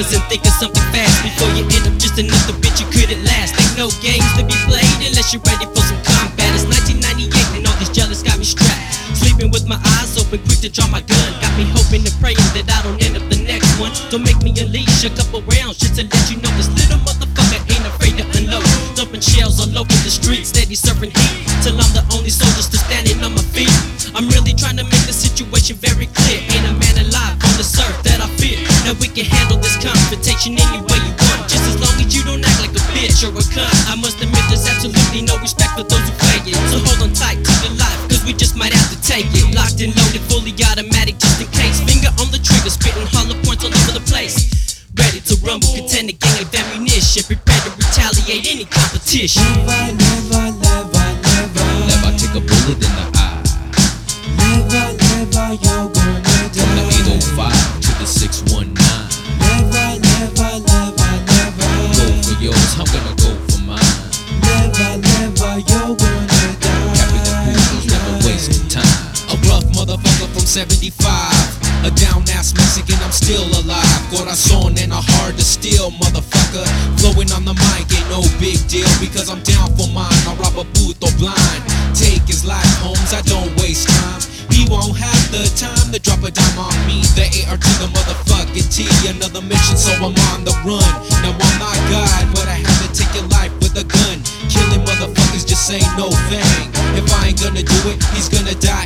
focus and think of something fast before you end up just another bitch you couldn't last. Ain't no games to be played unless you're ready for some combat. It's 1998 and all these jealous got me strapped. Sleeping with my eyes open, quick to draw my gun. Got me hoping and praying that I don't end up the next one. Don't make me unleash a couple rounds just to let you know this little motherfucker a cunt. I must admit there's absolutely no respect for those who play it. So hold on tight to your life, cause we just might have to take it. Locked and loaded, fully automatic just in case. Finger on the trigger, spitting hollow points all over the place. Ready to rumble, contend a gang of ammunition. Prepare to retaliate any competition. 75. A down ass Mexican, I'm still alive. Corazon and a hard to steal, motherfucker. Flowing on the mic ain't no big deal because I'm down for mine. I rob a booth or blind. Take his life, Holmes, I don't waste time. He won't have the time to drop a dime on me. The AR to the motherfucking T. Another mission, so I'm on the run. Now oh I'm not God, but I have to take your life with a gun. Killing motherfuckers just ain't no thing. If I ain't gonna do it, he's gonna die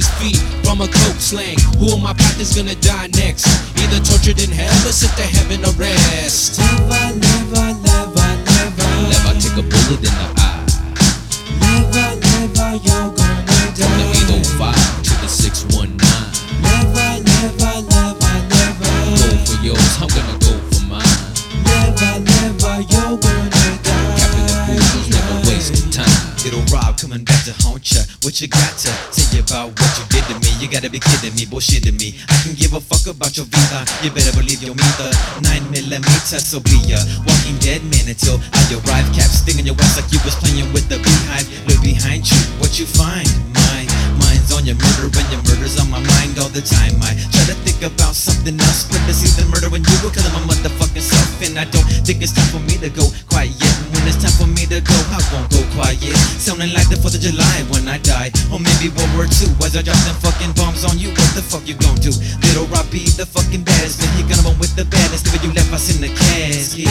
Swept off his feet from a coke slang. Who on my path is gonna die next? Either tortured in hell or sent to heaven or rest. Never, never, never, never. Never take a bullet in the eye. Never, never, you're gonna die. From the 805 to the 619. Never, never, never, never. Go for yours, I'm gonna go for mine. Never, never, you're gonna die. Capping the Who's never wasting time. Lil Rob coming back to haunt ya. What you got to say about what you did to me? You gotta be kidding me, bullshitting me. I can give a fuck about your vida. You better believe your meter. Nine millimeter, so be a Walking dead man until I arrive. Cap stinging your ass like you was playing with the beehive. Look behind you, what you find? My mine's on your murder, and your murder's on my mind all the time. I try to think about something else, but to see the murder when you were killing my and I don't think it's time for me to go quiet. When it's time for me to go, I won't go quiet. Sounding like the 4th of July when I died. Or maybe World War II. Was I dropping fucking bombs on you? What the fuck you gon' do? Little Robbie, the fucking baddest. Man, he gonna run with the baddest. Way you left us in the casket.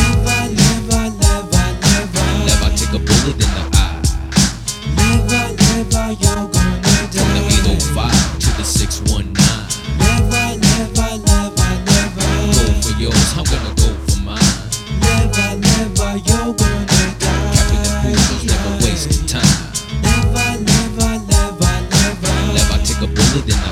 Take a